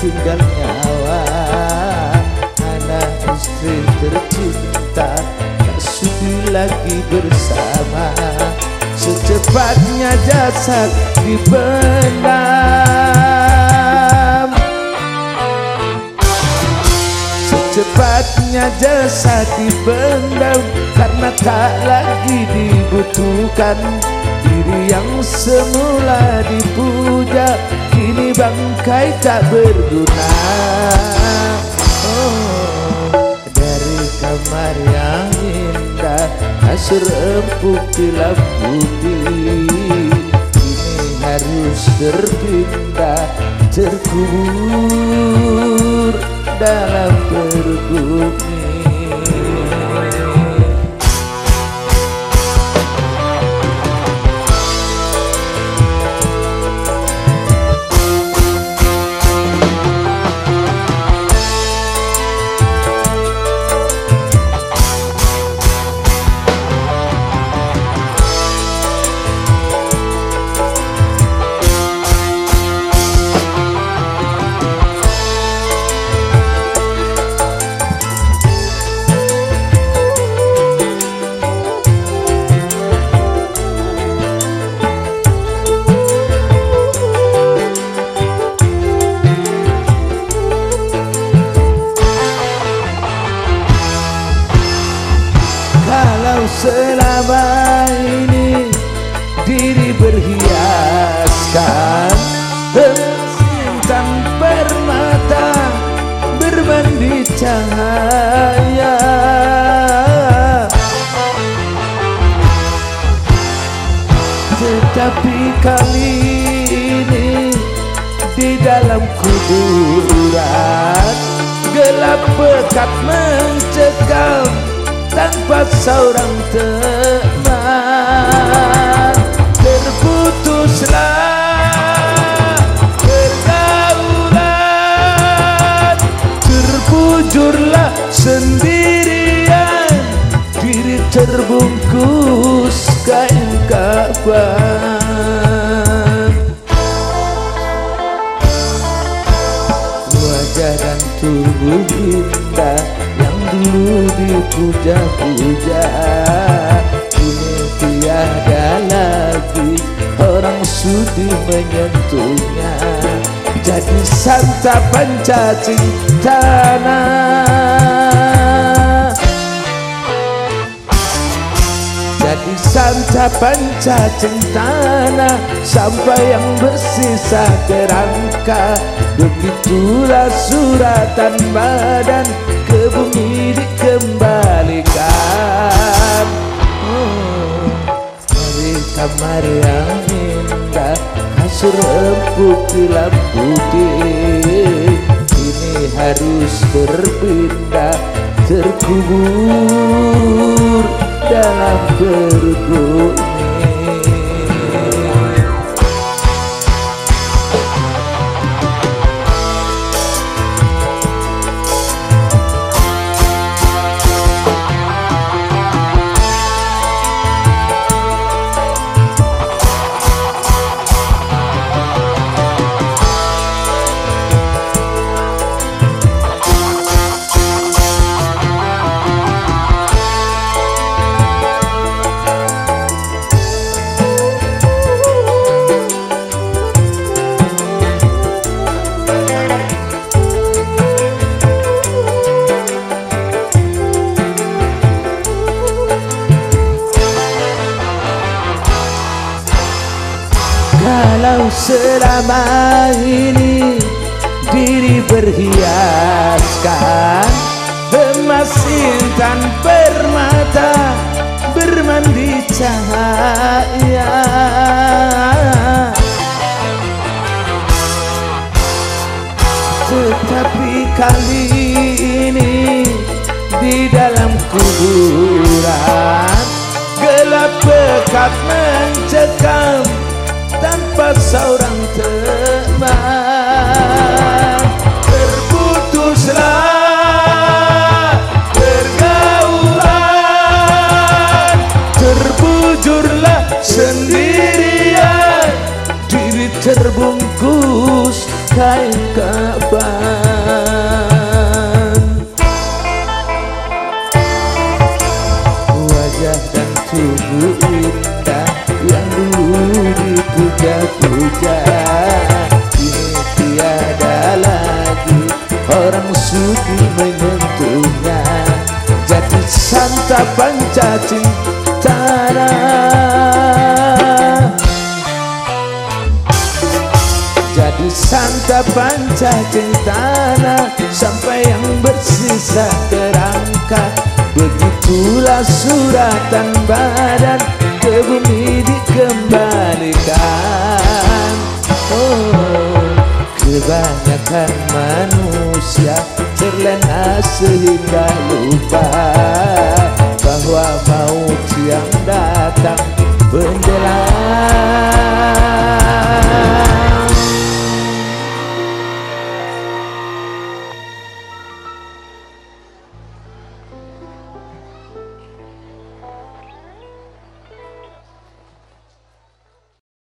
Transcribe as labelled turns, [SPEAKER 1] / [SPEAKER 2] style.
[SPEAKER 1] saat ditinggal nyawa. Anak istri tercinta Tak sudi lagi bersama. Secepatnya jasad dipendam Secepatnya jasad dipendam Karena tak lagi dibutuhkan Diri yang semula Kini bangkai tak berguna. Oh, Dari kamar yang indah Kasur empuk gelap putih Kini harus terpindah Terkubur dalam perut selama ini diri berhiaskan. Dengan permata bermandi cahaya. Tetapi kali ini di dalam kuburan Gelap pekat mencekam tanpa seorang teman. Terputuslah pergaulan Terbujurlah sendirian. Diri terbungkus kain kafan Wajah tubuh indah dulu dipuja-puja Kini tiada lagi. Orang sudi menyentuhnya Jadi santapan cacing tanah Jadi santapan cacing tanah Sampai yang bersisa kerangka Begitulah suratan badan bumi dikembalikan. Oh, Dari kamar yang indah Kasur empuk gelap putih. Ini harus berpindah Terkubur dalam perut selama ini diri berhiaskan Emas intan permata bermandi cahaya. Tetapi kali ini di dalam kuburan Gelap pekat mencekam tanpa seorang teman. Terputuslah pergaulan Terbujurlah sendirian. Diri terbungkus kain kafan Wajah dan tubuh kita yang dulu dipuja-puja Kini tiada lagi. Orang sudi menyentuhnya. Jadi santapan cacing tanah Jadi santapan cacing tanah Sampai yang bersisa terangkat. Begitulah suratan badan Ke bumi kebanyakan manusia terlena sehingga lupa bahwa maut yang datang benderang.